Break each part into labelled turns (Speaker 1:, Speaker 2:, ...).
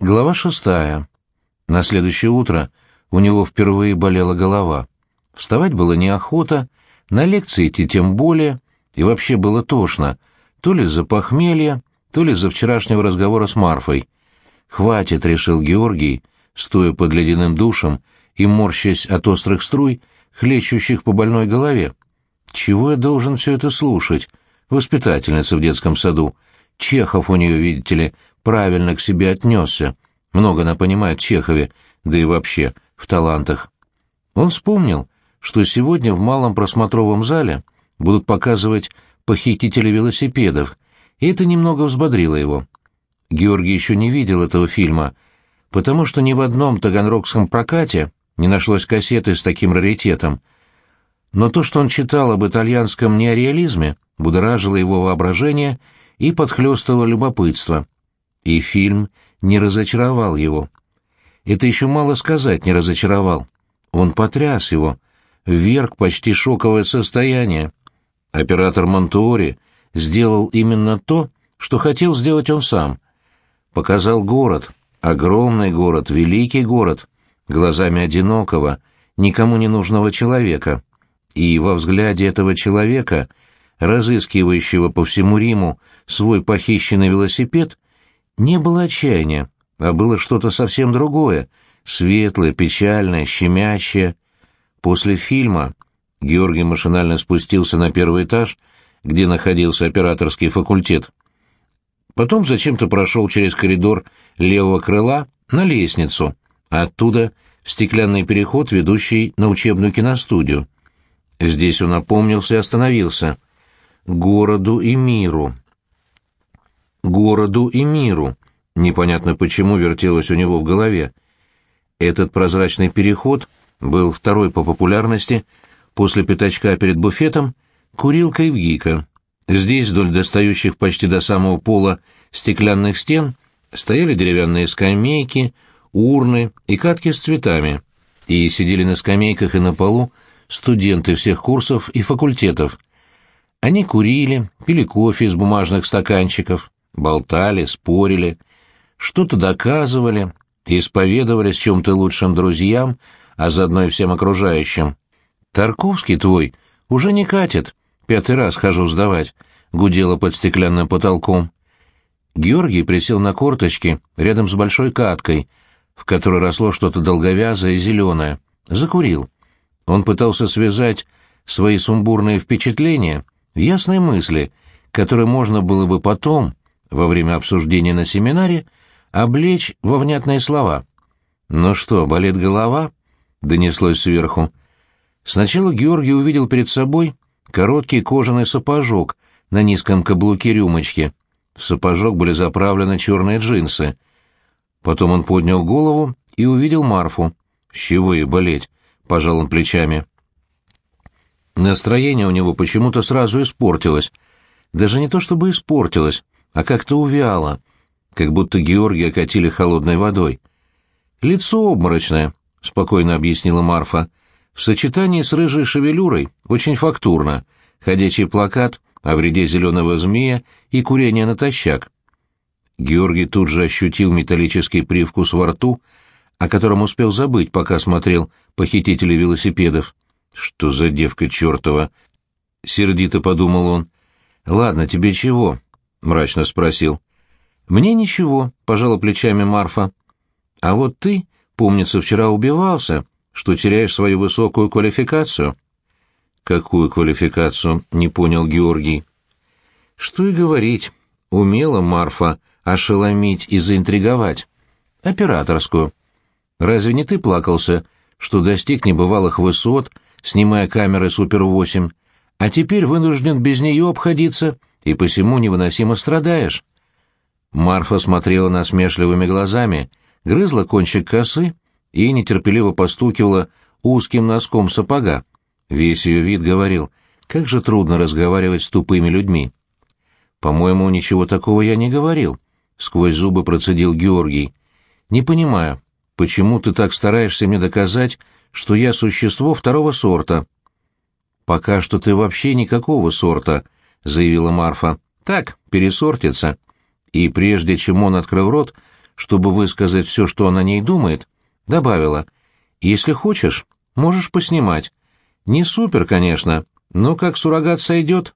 Speaker 1: Глава шестая. На следующее утро у него впервые болела голова. Вставать было неохота, на лекции идти тем более, и вообще было тошно, то ли из-за похмелья, то ли из-за вчерашнего разговора с Марфой. «Хватит», — решил Георгий, стоя под ледяным душем и морщась от острых струй, хлещущих по больной голове. «Чего я должен все это слушать? Воспитательница в детском саду. Чехов у нее, видите ли, правильно к себе отнесся. Много она понимает в Чехове, да и вообще в талантах. Он вспомнил, что сегодня в малом просмотровом зале будут показывать похитители велосипедов, и это немного взбодрило его. Георгий еще не видел этого фильма, потому что ни в одном таганрогском прокате не нашлось кассеты с таким раритетом. Но то, что он читал об итальянском неореализме, будоражило его воображение и подхлёстывало любопытство — и фильм не разочаровал его. Это еще мало сказать не разочаровал. Он потряс его, вверг почти шоковое состояние. Оператор Монтуори сделал именно то, что хотел сделать он сам. Показал город, огромный город, великий город, глазами одинокого, никому не нужного человека. И во взгляде этого человека, разыскивающего по всему Риму свой похищенный велосипед, не было отчаяния, а было что-то совсем другое, светлое, печальное, щемящее. После фильма Георгий машинально спустился на первый этаж, где находился операторский факультет. Потом зачем-то прошел через коридор левого крыла на лестницу, а оттуда в стеклянный переход, ведущий на учебную киностудию. Здесь он опомнился и остановился. «Городу и миру», городу и миру. Непонятно почему вертелось у него в голове. Этот прозрачный переход был второй по популярности после пятачка перед буфетом курилка Евгика. Здесь, вдоль достающих почти до самого пола стеклянных стен, стояли деревянные скамейки, урны и катки с цветами, и сидели на скамейках и на полу студенты всех курсов и факультетов. Они курили, пили кофе из бумажных стаканчиков, болтали, спорили, что-то доказывали, исповедовались чем-то лучшим друзьям, а заодно и всем окружающим. «Тарковский твой уже не катит, пятый раз хожу сдавать», — гудела под стеклянным потолком. Георгий присел на корточки рядом с большой каткой, в которой росло что-то долговязое и зеленое. Закурил. Он пытался связать свои сумбурные впечатления в ясные мысли, которые можно было бы потом, во время обсуждения на семинаре облечь во внятные слова. «Ну что, болит голова?» — донеслось сверху. Сначала Георгий увидел перед собой короткий кожаный сапожок на низком каблуке рюмочки. В сапожок были заправлены черные джинсы. Потом он поднял голову и увидел Марфу. «С чего ей болеть?» — пожал он плечами. Настроение у него почему-то сразу испортилось. Даже не то чтобы испортилось, а как-то увяло, как будто Георгия окатили холодной водой. «Лицо обморочное», — спокойно объяснила Марфа. «В сочетании с рыжей шевелюрой очень фактурно. Ходячий плакат о вреде зеленого змея и курения натощак». Георгий тут же ощутил металлический привкус во рту, о котором успел забыть, пока смотрел «Похитителей велосипедов». «Что за девка чертова?» — сердито подумал он. «Ладно, тебе чего?» — мрачно спросил. «Мне ничего», — пожала плечами Марфа. «А вот ты, помнится, вчера убивался, что теряешь свою высокую квалификацию». «Какую квалификацию?» — не понял Георгий. «Что и говорить. Умела Марфа ошеломить и заинтриговать. Операторскую. Разве не ты плакался, что достиг небывалых высот, снимая камеры Супер-8, а теперь вынужден без нее обходиться?» И посему невыносимо страдаешь. Марфа смотрела насмешливыми глазами, грызла кончик косы и нетерпеливо постукивала узким носком сапога. Весь ее вид говорил, как же трудно разговаривать с тупыми людьми. «По-моему, ничего такого я не говорил», — сквозь зубы процедил Георгий. «Не понимаю, почему ты так стараешься мне доказать, что я существо второго сорта?» «Пока что ты вообще никакого сорта», — заявила Марфа. «Так, пересортится». И прежде чем он открыл рот, чтобы высказать все, что он о ней думает, добавила, «Если хочешь, можешь поснимать. Не супер, конечно, но как суррогат сойдет».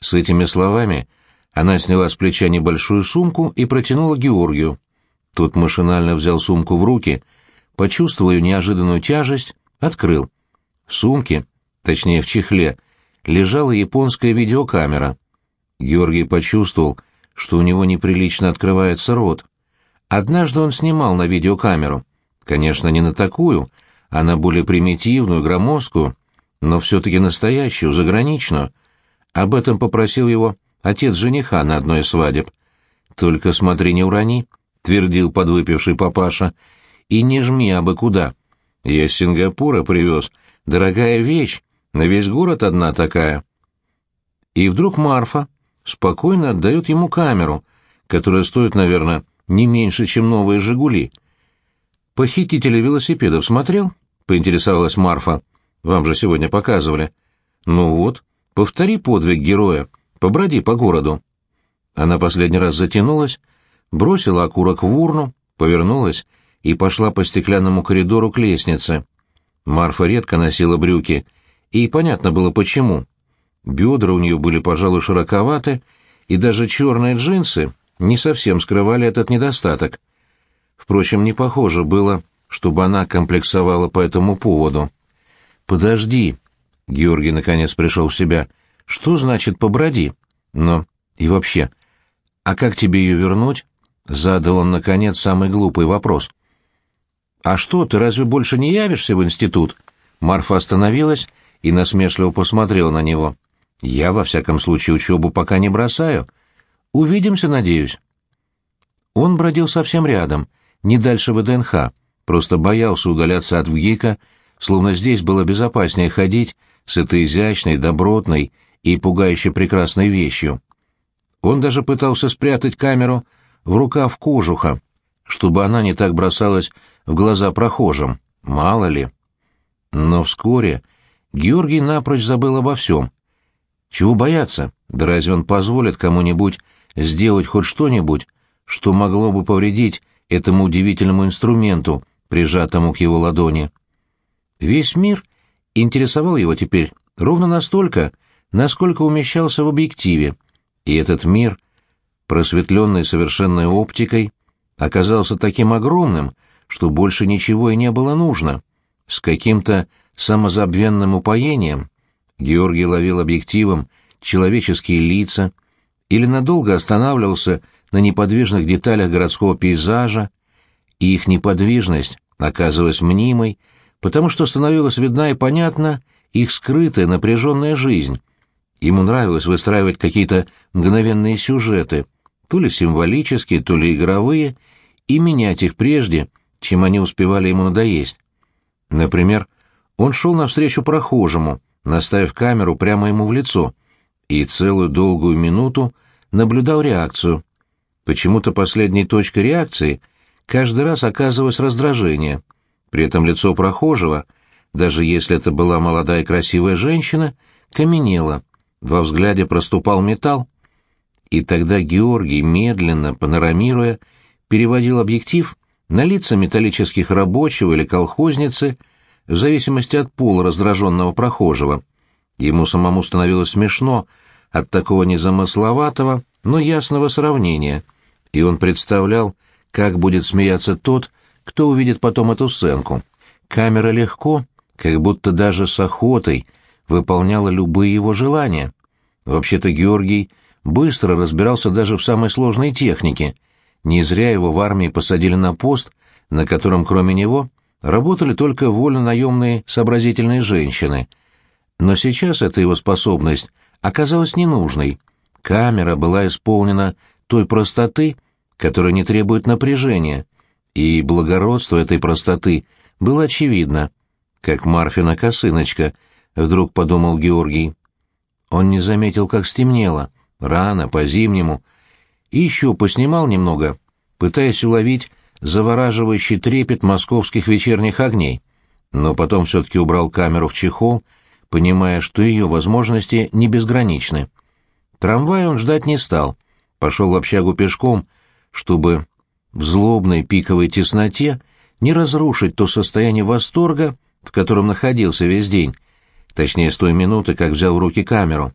Speaker 1: С этими словами она сняла с плеча небольшую сумку и протянула Георгию. Тот машинально взял сумку в руки, почувствовал ее неожиданную тяжесть, открыл. В сумке, точнее в чехле, лежала японская видеокамера. Георгий почувствовал, что у него неприлично открывается рот. Однажды он снимал на видеокамеру. Конечно, не на такую, а на более примитивную, громоздкую, но все-таки настоящую, заграничную. Об этом попросил его отец жениха на одной из свадеб. «Только смотри, не урони», — твердил подвыпивший папаша, — «и не жми абы куда. Я из Сингапура привез. Дорогая вещь, на весь город одна такая». И вдруг Марфа спокойно отдает ему камеру, которая стоит, наверное, не меньше, чем новые «Жигули». «Похитителя велосипедов смотрел?» — поинтересовалась Марфа. «Вам же сегодня показывали». «Ну вот, повтори подвиг героя, поброди по городу». Она последний раз затянулась, бросила окурок в урну, повернулась и пошла по стеклянному коридору к лестнице. Марфа редко носила брюки, и понятно было почему. Бедра у нее были, пожалуй, широковаты, и даже черные джинсы не совсем скрывали этот недостаток. Впрочем, не похоже было, чтобы она комплексовала по этому поводу. «Подожди», — Георгий наконец пришел в себя, — «что значит поброди? Но и вообще, а как тебе ее вернуть?» — задал он, наконец, самый глупый вопрос. «А что, ты разве больше не явишься в институт?» Марфа остановилась и насмешливо посмотрела на него. Я, во всяком случае, учебу пока не бросаю. Увидимся, надеюсь. Он бродил совсем рядом, не дальше ВДНХ, просто боялся удаляться от ВГИКа, словно здесь было безопаснее ходить с этой изящной, добротной и пугающе прекрасной вещью. Он даже пытался спрятать камеру в рукав кожуха, чтобы она не так бросалась в глаза прохожим, мало ли. Но вскоре Георгий напрочь забыл обо всем, чего бояться? Да разве он позволит кому-нибудь сделать хоть что-нибудь, что могло бы повредить этому удивительному инструменту, прижатому к его ладони? Весь мир интересовал его теперь ровно настолько, насколько умещался в объективе, и этот мир, просветленный совершенной оптикой, оказался таким огромным, что больше ничего и не было нужно. С каким-то самозабвенным упоением Георгий ловил объективом человеческие лица или надолго останавливался на неподвижных деталях городского пейзажа, и их неподвижность оказывалась мнимой, потому что становилась видна и понятна их скрытая напряженная жизнь. Ему нравилось выстраивать какие-то мгновенные сюжеты, то ли символические, то ли игровые, и менять их прежде, чем они успевали ему надоесть. Например, он шел навстречу прохожему, наставив камеру прямо ему в лицо, и целую долгую минуту наблюдал реакцию. Почему-то последней точкой реакции каждый раз оказывалось раздражение. При этом лицо прохожего, даже если это была молодая красивая женщина, каменело, во взгляде проступал металл. И тогда Георгий, медленно, панорамируя, переводил объектив на лица металлических рабочего или колхозницы, в зависимости от пола раздраженного прохожего. Ему самому становилось смешно от такого незамысловатого, но ясного сравнения, и он представлял, как будет смеяться тот, кто увидит потом эту сценку. Камера легко, как будто даже с охотой, выполняла любые его желания. Вообще-то Георгий быстро разбирался даже в самой сложной технике. Не зря его в армии посадили на пост, на котором кроме него работали только вольно-наемные сообразительные женщины. Но сейчас эта его способность оказалась ненужной. Камера была исполнена той простоты, которая не требует напряжения, и благородство этой простоты было очевидно, как Марфина косыночка, вдруг подумал Георгий. Он не заметил, как стемнело, рано, по-зимнему, и еще поснимал немного, пытаясь уловить завораживающий трепет московских вечерних огней, но потом все-таки убрал камеру в чехол, понимая, что ее возможности не безграничны. Трамвай он ждать не стал, пошел в общагу пешком, чтобы в злобной пиковой тесноте не разрушить то состояние восторга, в котором находился весь день, точнее с той минуты, как взял в руки камеру.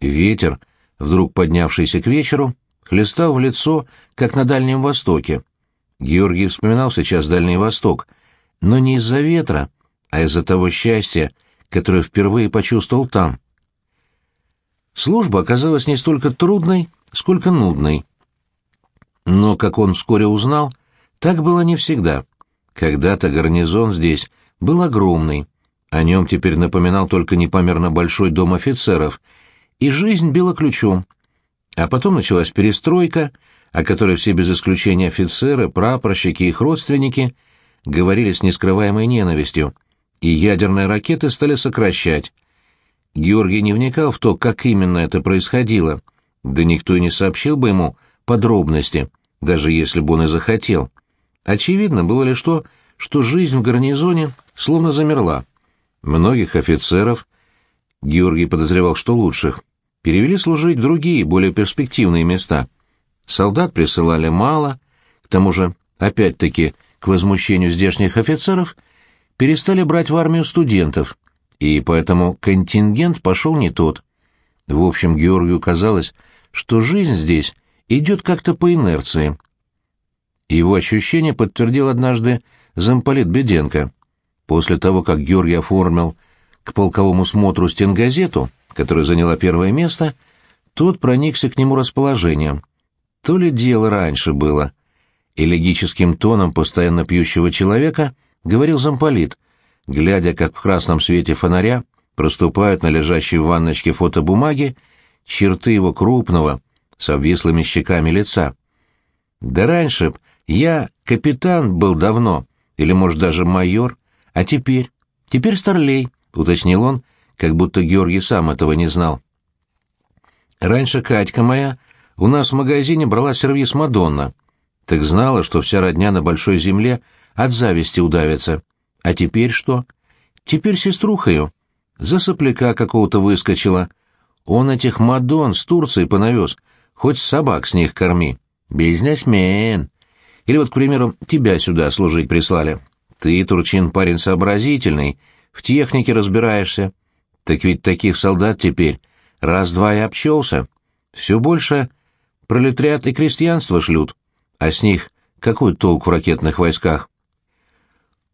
Speaker 1: Ветер, вдруг поднявшийся к вечеру, хлестал в лицо, как на Дальнем Востоке. Георгий вспоминал сейчас Дальний Восток, но не из-за ветра, а из-за того счастья, которое впервые почувствовал там. Служба оказалась не столько трудной, сколько нудной. Но, как он вскоре узнал, так было не всегда. Когда-то гарнизон здесь был огромный, о нем теперь напоминал только непомерно большой дом офицеров, и жизнь била ключом. А потом началась перестройка, о которой все без исключения офицеры, прапорщики и их родственники говорили с нескрываемой ненавистью, и ядерные ракеты стали сокращать. Георгий не вникал в то, как именно это происходило, да никто и не сообщил бы ему подробности, даже если бы он и захотел. Очевидно было лишь то, что жизнь в гарнизоне словно замерла. Многих офицеров, Георгий подозревал, что лучших, перевели служить в другие, более перспективные места. Солдат присылали мало, к тому же, опять-таки, к возмущению здешних офицеров, перестали брать в армию студентов, и поэтому контингент пошел не тот. В общем, Георгию казалось, что жизнь здесь идет как-то по инерции. Его ощущение подтвердил однажды замполит Беденко. После того, как Георгий оформил к полковому смотру стенгазету, которая заняла первое место, тот проникся к нему расположением. То ли дело раньше было. Элегическим тоном постоянно пьющего человека говорил замполит, глядя, как в красном свете фонаря проступают на лежащей в ванночке фотобумаги черты его крупного, с обвислыми щеками лица. Да раньше б я капитан был давно, или, может, даже майор, а теперь? Теперь старлей, — уточнил он, как будто Георгий сам этого не знал. Раньше Катька моя у нас в магазине брала сервис «Мадонна». Так знала, что вся родня на большой земле от зависти удавится. А теперь что? Теперь сеструха ее. За сопляка какого-то выскочила. Он этих «Мадон» с Турции понавез. Хоть собак с них корми. Бизнесмен. Или вот, к примеру, тебя сюда служить прислали. Ты, Турчин, парень сообразительный, в технике разбираешься. Так ведь таких солдат теперь раз-два и обчелся. Все больше пролетариат и крестьянство шлют, а с них какой толк в ракетных войсках?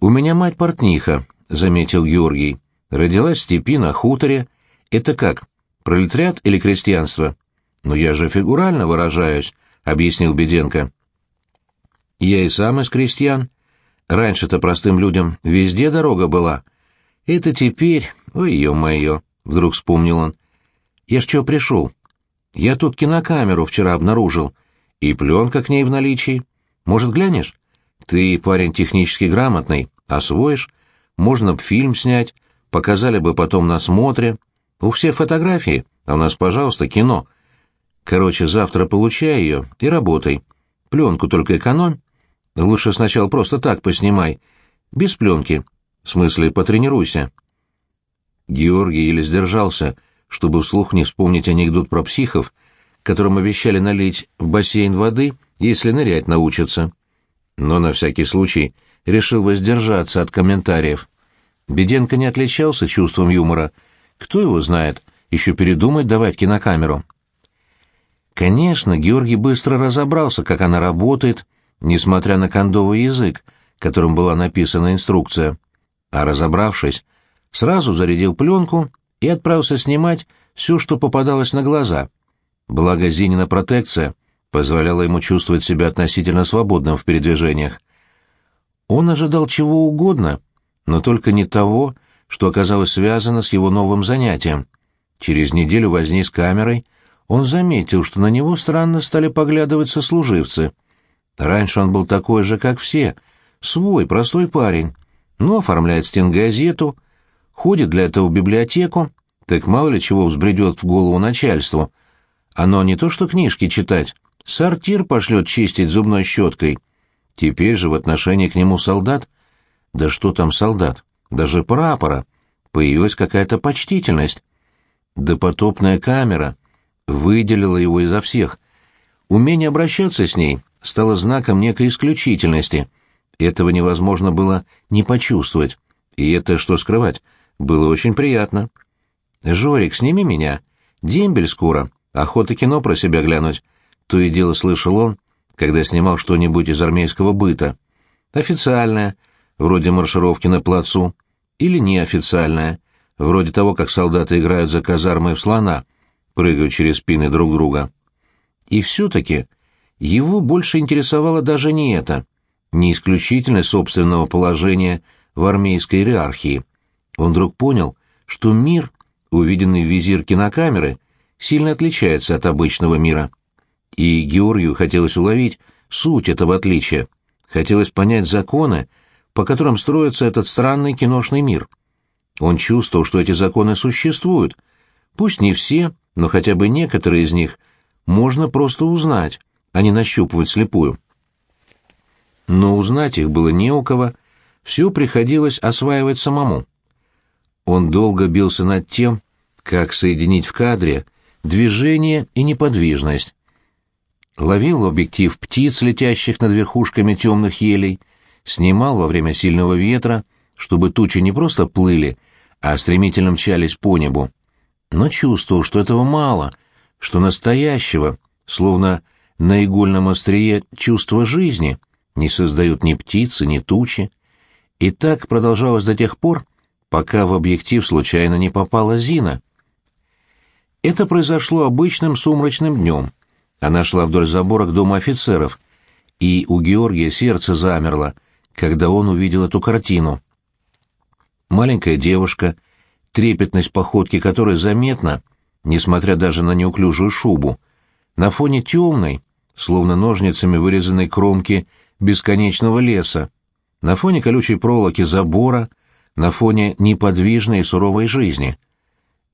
Speaker 1: «У меня мать портниха», — заметил Георгий. «Родилась в степи на хуторе. Это как, пролетариат или крестьянство?» «Но я же фигурально выражаюсь», — объяснил Беденко. «Я и сам из крестьян. Раньше-то простым людям везде дорога была. Это теперь... Ой, ё-моё!» — вдруг вспомнил он. «Я ж чё пришел? Я тут кинокамеру вчера обнаружил. И пленка к ней в наличии. Может, глянешь? Ты парень технически грамотный. Освоишь, можно б фильм снять, показали бы потом на смотре. У всех фотографии, а у нас, пожалуйста, кино. Короче, завтра получай ее и работай. Пленку только экономь. Лучше сначала просто так поснимай. Без пленки. В смысле, потренируйся. Георгий еле сдержался, чтобы вслух не вспомнить анекдот про психов, которым обещали налить в бассейн воды, если нырять научатся. Но на всякий случай решил воздержаться от комментариев. Беденко не отличался чувством юмора. Кто его знает, еще передумать давать кинокамеру. Конечно, Георгий быстро разобрался, как она работает, несмотря на кондовый язык, которым была написана инструкция. А разобравшись, сразу зарядил пленку и отправился снимать все, что попадалось на глаза. Благо Зинина протекция позволяла ему чувствовать себя относительно свободным в передвижениях. Он ожидал чего угодно, но только не того, что оказалось связано с его новым занятием. Через неделю возни с камерой он заметил, что на него странно стали поглядывать сослуживцы. Раньше он был такой же, как все, свой, простой парень, но оформляет стенгазету, ходит для этого в библиотеку, так мало ли чего взбредет в голову начальству. Оно не то что книжки читать, сортир пошлет чистить зубной щеткой — Теперь же в отношении к нему солдат, да что там солдат, даже прапора, появилась какая-то почтительность. Допотопная камера выделила его изо всех. Умение обращаться с ней стало знаком некой исключительности. Этого невозможно было не почувствовать. И это, что скрывать, было очень приятно. «Жорик, сними меня. Дембель скоро. Охота кино про себя глянуть». То и дело слышал он, когда снимал что-нибудь из армейского быта. Официальное, вроде маршировки на плацу, или неофициальное, вроде того, как солдаты играют за казармой в слона, прыгают через спины друг друга. И все-таки его больше интересовало даже не это, не исключительность собственного положения в армейской иерархии. Он вдруг понял, что мир, увиденный в визир кинокамеры, сильно отличается от обычного мира. И Георгию хотелось уловить суть этого отличия, хотелось понять законы, по которым строится этот странный киношный мир. Он чувствовал, что эти законы существуют, пусть не все, но хотя бы некоторые из них можно просто узнать, а не нащупывать слепую. Но узнать их было не у кого, все приходилось осваивать самому. Он долго бился над тем, как соединить в кадре движение и неподвижность. Ловил объектив птиц, летящих над верхушками темных елей, снимал во время сильного ветра, чтобы тучи не просто плыли, а стремительно мчались по небу. Но чувствовал, что этого мало, что настоящего, словно на игольном острие чувства жизни, не создают ни птицы, ни тучи. И так продолжалось до тех пор, пока в объектив случайно не попала Зина. Это произошло обычным сумрачным днем. Она шла вдоль забора к дому офицеров, и у Георгия сердце замерло, когда он увидел эту картину. Маленькая девушка, трепетность походки которой заметна, несмотря даже на неуклюжую шубу, на фоне темной, словно ножницами вырезанной кромки бесконечного леса, на фоне колючей проволоки забора, на фоне неподвижной и суровой жизни.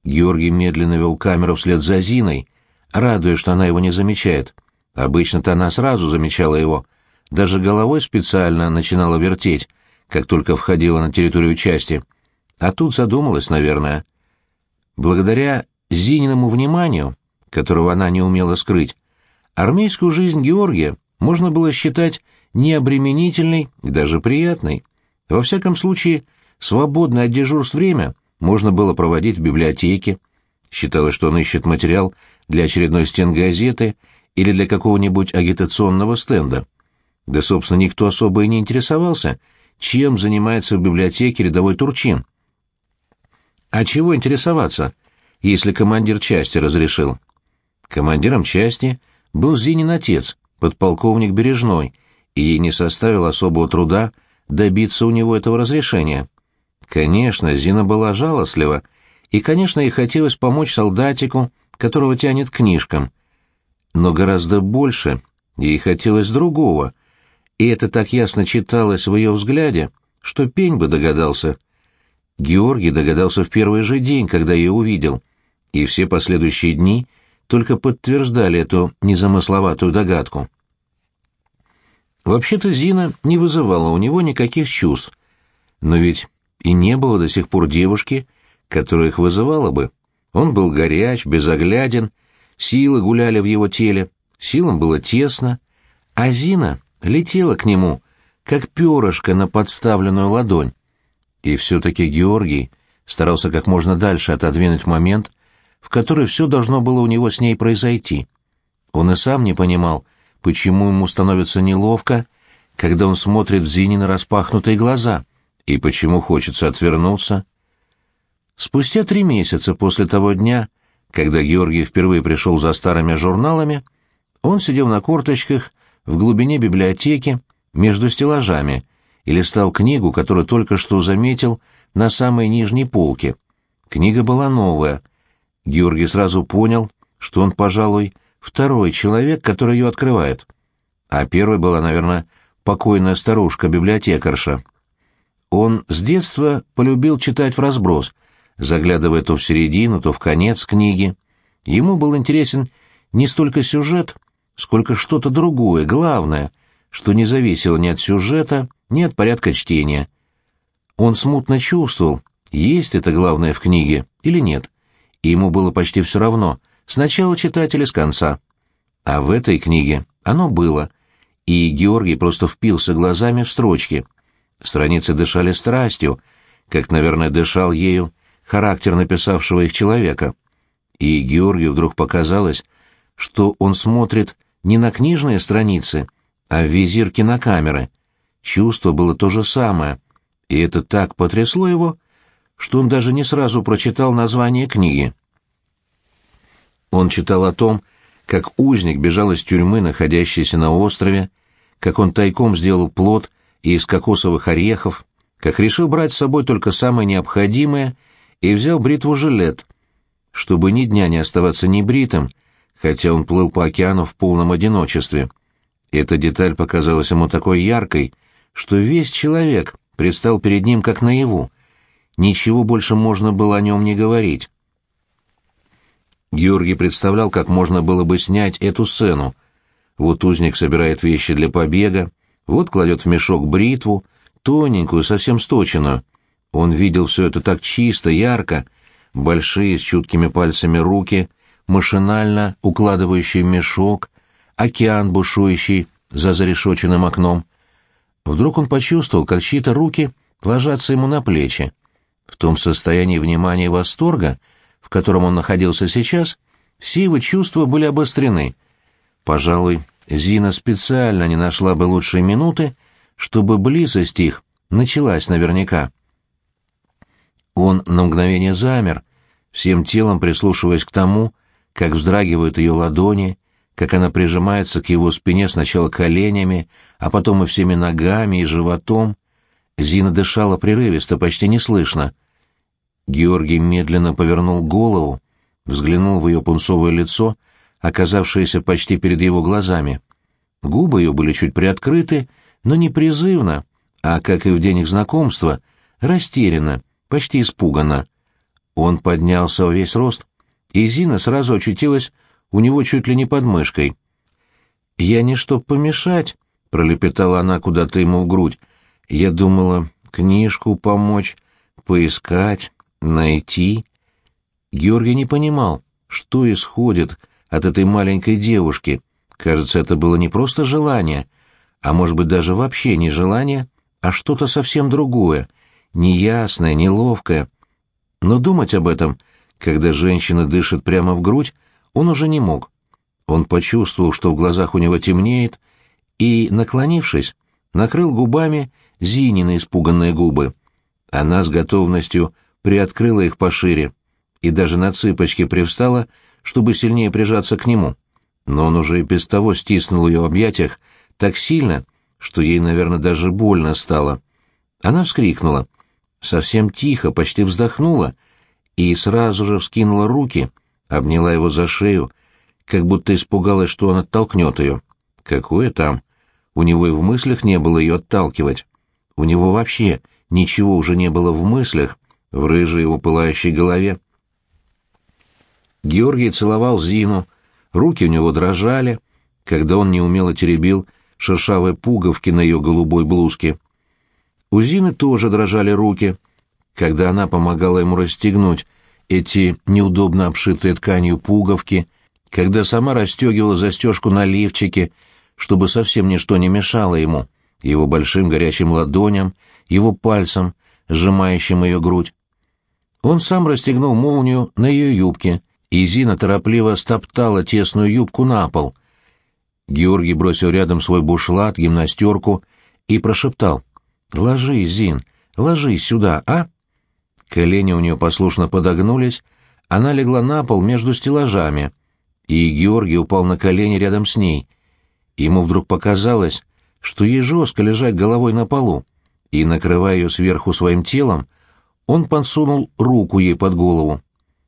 Speaker 1: Георгий медленно вел камеру вслед за Зиной, радуясь, что она его не замечает. Обычно-то она сразу замечала его — даже головой специально начинала вертеть, как только входила на территорию части. А тут задумалась, наверное. Благодаря Зининому вниманию, которого она не умела скрыть, армейскую жизнь Георгия можно было считать необременительной и даже приятной. Во всяком случае, свободное от дежурств время можно было проводить в библиотеке. Считалось, что он ищет материал для очередной стенгазеты или для какого-нибудь агитационного стенда. Да, собственно, никто особо и не интересовался, чем занимается в библиотеке рядовой Турчин. А чего интересоваться, если командир части разрешил? Командиром части был Зинин отец, подполковник Бережной, и ей не составило особого труда добиться у него этого разрешения. Конечно, Зина была жалостлива, и, конечно, ей хотелось помочь солдатику, которого тянет книжкам. Но гораздо больше ей хотелось другого, и это так ясно читалось в ее взгляде, что пень бы догадался. Георгий догадался в первый же день, когда ее увидел, и все последующие дни только подтверждали эту незамысловатую догадку. Вообще-то Зина не вызывала у него никаких чувств, но ведь и не было до сих пор девушки, которая их вызывала бы. Он был горяч, безогляден, силы гуляли в его теле, силам было тесно, а Зина летела к нему, как перышко на подставленную ладонь. И все-таки Георгий старался как можно дальше отодвинуть момент, в который все должно было у него с ней произойти. Он и сам не понимал, почему ему становится неловко, когда он смотрит в Зинины распахнутые глаза, и почему хочется отвернуться. Спустя три месяца после того дня, когда Георгий впервые пришел за старыми журналами, он сидел на корточках в глубине библиотеки, между стеллажами, и листал книгу, которую только что заметил на самой нижней полке. Книга была новая. Георгий сразу понял, что он, пожалуй, второй человек, который ее открывает. А первой была, наверное, покойная старушка-библиотекарша. Он с детства полюбил читать в разброс, заглядывая то в середину, то в конец книги. Ему был интересен не столько сюжет, сколько что-то другое, главное, что не зависело ни от сюжета, ни от порядка чтения. Он смутно чувствовал, есть это главное в книге или нет, и ему было почти все равно, сначала читать или с конца. А в этой книге оно было, и Георгий просто впился глазами в строчки. Страницы дышали страстью, как, наверное, дышал ею характер написавшего их человека. И Георгию вдруг показалось, что он смотрит не на книжные страницы, а в визир кинокамеры. Чувство было то же самое, и это так потрясло его, что он даже не сразу прочитал название книги. Он читал о том, как узник бежал из тюрьмы, находящейся на острове, как он тайком сделал плод из кокосовых орехов, как решил брать с собой только самое необходимое и взял бритву-жилет, чтобы ни дня не оставаться небритым, хотя он плыл по океану в полном одиночестве. Эта деталь показалась ему такой яркой, что весь человек предстал перед ним как наяву. Ничего больше можно было о нем не говорить. Георгий представлял, как можно было бы снять эту сцену. Вот узник собирает вещи для побега, вот кладет в мешок бритву, тоненькую, совсем сточенную. Он видел все это так чисто, ярко, большие с чуткими пальцами руки, машинально укладывающие мешок, океан, бушующий за зарешоченным окном. Вдруг он почувствовал, как чьи-то руки ложатся ему на плечи. В том состоянии внимания и восторга, в котором он находился сейчас, все его чувства были обострены. Пожалуй, Зина специально не нашла бы лучшей минуты, чтобы близость их началась наверняка. Он на мгновение замер, всем телом прислушиваясь к тому, как вздрагивают ее ладони, как она прижимается к его спине сначала коленями, а потом и всеми ногами и животом. Зина дышала прерывисто, почти неслышно. Георгий медленно повернул голову, взглянул в ее пунцовое лицо, оказавшееся почти перед его глазами. Губы ее были чуть приоткрыты, но не призывно, а, как и в день их знакомства, растерянно, почти испуганно. Он поднялся во весь рост, и Зина сразу очутилась у него чуть ли не под мышкой. «Я не чтоб помешать», — пролепетала она куда-то ему в грудь. «Я думала, книжку помочь, поискать» найти. Георгий не понимал, что исходит от этой маленькой девушки. Кажется, это было не просто желание, а может быть даже вообще не желание, а что-то совсем другое, неясное, неловкое. Но думать об этом, когда женщина дышит прямо в грудь, он уже не мог. Он почувствовал, что в глазах у него темнеет, и, наклонившись, накрыл губами Зинины испуганные губы. Она с готовностью приоткрыла их пошире и даже на цыпочки привстала, чтобы сильнее прижаться к нему. Но он уже и без того стиснул ее в объятиях так сильно, что ей, наверное, даже больно стало. Она вскрикнула, совсем тихо, почти вздохнула, и сразу же вскинула руки, обняла его за шею, как будто испугалась, что он оттолкнет ее. Какое там? У него и в мыслях не было ее отталкивать. У него вообще ничего уже не было в мыслях, в рыжей его пылающей голове. Георгий целовал Зину, руки у него дрожали, когда он неумело теребил шершавые пуговки на ее голубой блузке. У Зины тоже дрожали руки, когда она помогала ему расстегнуть эти неудобно обшитые тканью пуговки, когда сама расстегивала застежку на лифчике, чтобы совсем ничто не мешало ему, его большим горячим ладоням, его пальцем, сжимающим ее грудь. Он сам расстегнул молнию на ее юбке, и Зина торопливо стоптала тесную юбку на пол. Георгий бросил рядом свой бушлат, гимнастерку и прошептал. «Ложись, Зин, ложись сюда, а?» Колени у нее послушно подогнулись, она легла на пол между стеллажами, и Георгий упал на колени рядом с ней. Ему вдруг показалось, что ей жестко лежать головой на полу, и, накрывая ее сверху своим телом, он подсунул руку ей под голову.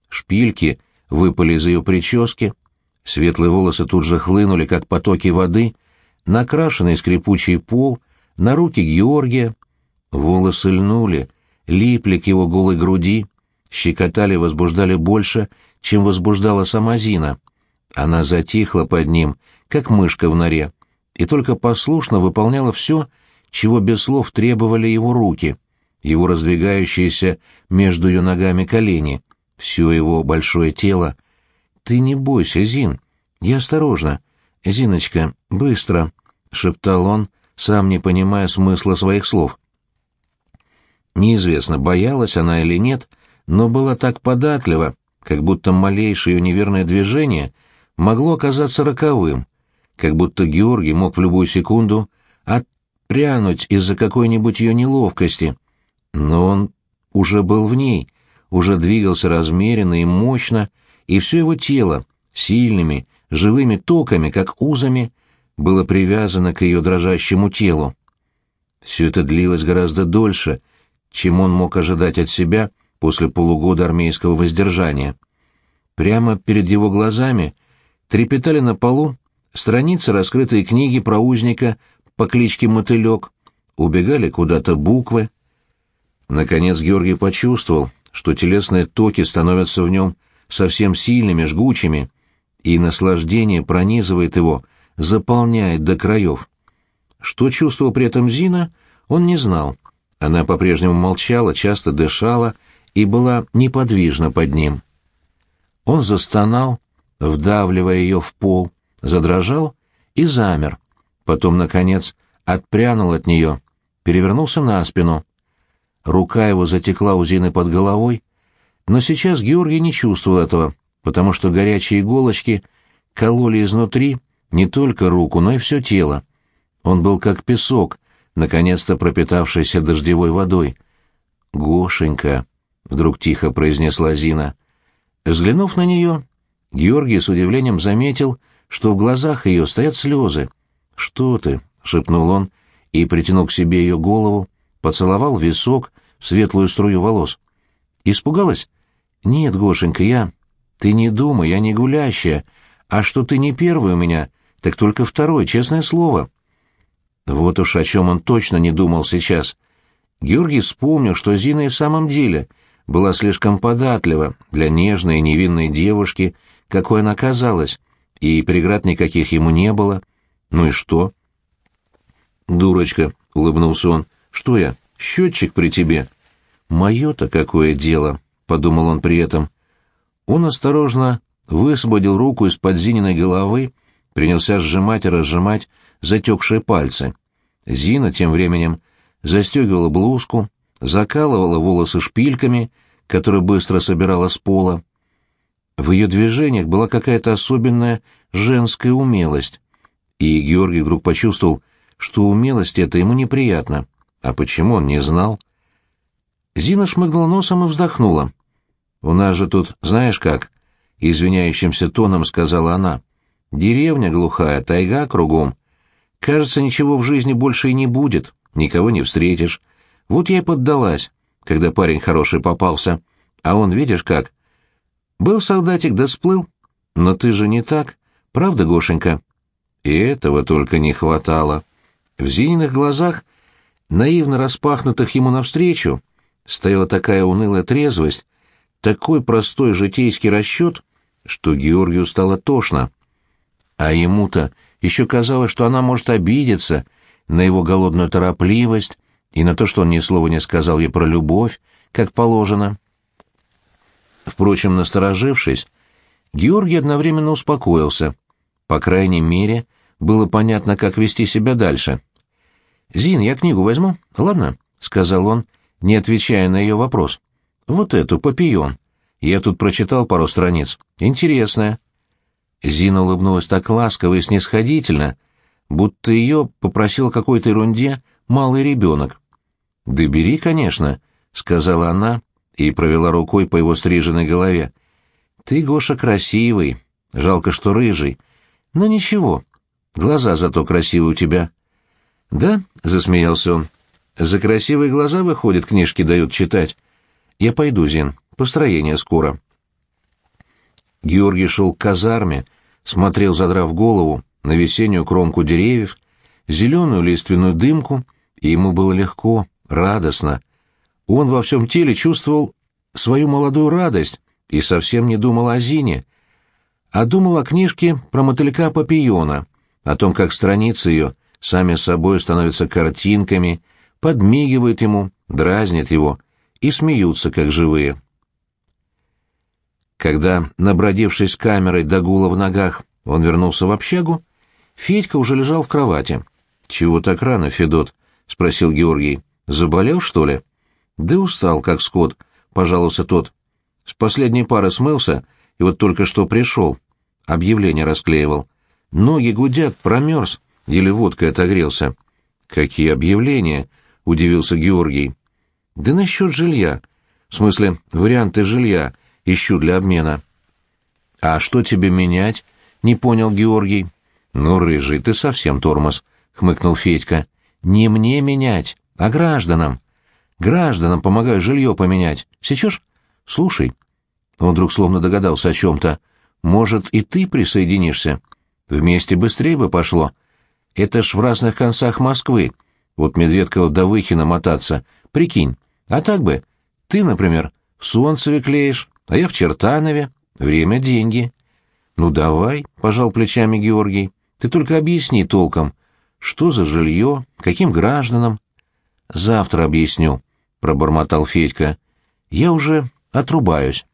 Speaker 1: Шпильки выпали из ее прически, светлые волосы тут же хлынули, как потоки воды, накрашенный скрипучий пол, на руки Георгия. Волосы льнули, липли к его голой груди, щекотали и возбуждали больше, чем возбуждала сама Зина. Она затихла под ним, как мышка в норе, и только послушно выполняла все, чего без слов требовали его руки — его раздвигающиеся между ее ногами колени, все его большое тело. «Ты не бойся, Зин. Я осторожно. Зиночка, быстро. — шептал он, сам не понимая смысла своих слов. Неизвестно, боялась она или нет, но была так податлива, как будто малейшее ее неверное движение могло оказаться роковым, как будто Георгий мог в любую секунду отпрянуть из-за какой-нибудь ее неловкости. Но он уже был в ней, уже двигался размеренно и мощно, и все его тело, сильными, живыми токами, как узами, было привязано к ее дрожащему телу. Все это длилось гораздо дольше, чем он мог ожидать от себя после полугода армейского воздержания. Прямо перед его глазами трепетали на полу страницы раскрытой книги про узника по кличке Мотылек, убегали куда-то буквы. Наконец Георгий почувствовал, что телесные токи становятся в нем совсем сильными, жгучими, и наслаждение пронизывает его, заполняет до краев. Что чувствовал при этом Зина, он не знал. Она по-прежнему молчала, часто дышала и была неподвижна под ним. Он застонал, вдавливая ее в пол, задрожал и замер. Потом, наконец, отпрянул от нее, перевернулся на спину. Рука его затекла у Зины под головой, но сейчас Георгий не чувствовал этого, потому что горячие иголочки кололи изнутри не только руку, но и все тело. Он был как песок, наконец-то пропитавшийся дождевой водой. «Гошенька», — вдруг тихо произнесла Зина. Взглянув на нее, Георгий с удивлением заметил, что в глазах ее стоят слезы. «Что ты?» — шепнул он и, притянув к себе ее голову, поцеловал висок, светлую струю волос. «Испугалась?» «Нет, Гошенька, я...» «Ты не думай, я не гулящая, а что ты не первый у меня, так только второй, честное слово». Вот уж о чем он точно не думал сейчас. Георгий вспомнил, что Зина и в самом деле была слишком податлива для нежной и невинной девушки, какой она казалась, и преград никаких ему не было. Ну и что? «Дурочка», — улыбнулся он, — «что я, счетчик при тебе?» «Мое-то какое дело», — подумал он при этом. Он осторожно высвободил руку из-под Зининой головы, принялся сжимать и разжимать затекшие пальцы. Зина тем временем застегивала блузку, закалывала волосы шпильками, которые быстро собирала с пола. В ее движениях была какая-то особенная женская умелость, и Георгий вдруг почувствовал, что умелость эта ему неприятна. А почему он не знал? Зина шмыгнула носом и вздохнула. «У нас же тут, знаешь как?» — извиняющимся тоном сказала она. «Деревня глухая, тайга кругом. Кажется, ничего в жизни больше и не будет, никого не встретишь. Вот я и поддалась, когда парень хороший попался. А он, видишь как? Был солдатик да сплыл. Но ты же не так, правда, Гошенька?» И этого только не хватало. В Зининых глазах, наивно распахнутых ему навстречу, стояла такая унылая трезвость, такой простой житейский расчет, что Георгию стало тошно. А ему-то еще казалось, что она может обидеться на его голодную торопливость и на то, что он ни слова не сказал ей про любовь, как положено. Впрочем, насторожившись, Георгий одновременно успокоился. По крайней мере, было понятно, как вести себя дальше. «Зин, я книгу возьму, ладно?» — сказал он, не отвечая на ее вопрос. «Вот эту, «Папион». Я тут прочитал пару страниц. Интересная». Зина улыбнулась так ласково и снисходительно, будто ее попросил какой-то ерунде малый ребенок. «Да бери, конечно», — сказала она и провела рукой по его стриженной голове. «Ты, Гоша, красивый, жалко, что рыжий. Но ничего, глаза зато красивые у тебя». «Да?» — засмеялся он. «За красивые глаза, выходит, книжки дают читать. Я пойду, Зин, построение скоро». Георгий шел к казарме, смотрел, задрав голову, на весеннюю кромку деревьев, зеленую лиственную дымку, и ему было легко, радостно. Он во всем теле чувствовал свою молодую радость и совсем не думал о Зине, а думал о книжке про мотылька Папиона, о том, как страницы ее сами собой становятся картинками, подмигивают ему, дразнят его и смеются, как живые. Когда, набродившись камерой до гула в ногах, он вернулся в общагу, Федька уже лежал в кровати. «Чего так рано, Федот?» — спросил Георгий. «Заболел, что ли?» «Да устал, как скот», — пожаловался тот. «С последней пары смылся, и вот только что пришел. Объявление расклеивал. Ноги гудят, промерз, или водкой отогрелся». «Какие объявления?» — удивился Георгий. «Да насчет жилья. В смысле, варианты жилья ищу для обмена». «А что тебе менять?» — не понял Георгий. «Ну, рыжий, ты совсем тормоз», — хмыкнул Федька. «Не мне менять, а гражданам. Гражданам помогаю жилье поменять. Сечешь? Слушай». Он вдруг словно догадался о чем-то. «Может, и ты присоединишься? Вместе быстрее бы пошло. Это ж в разных концах Москвы. Вот Медведкова до Выхина мотаться. Прикинь. А так бы. Ты, например, в Солнцеве клеишь, а я в Чертанове. Время — деньги. Ну давай, — пожал плечами Георгий. Ты только объясни толком. Что за жилье, каким гражданам? Завтра объясню, — пробормотал Федька. Я уже отрубаюсь.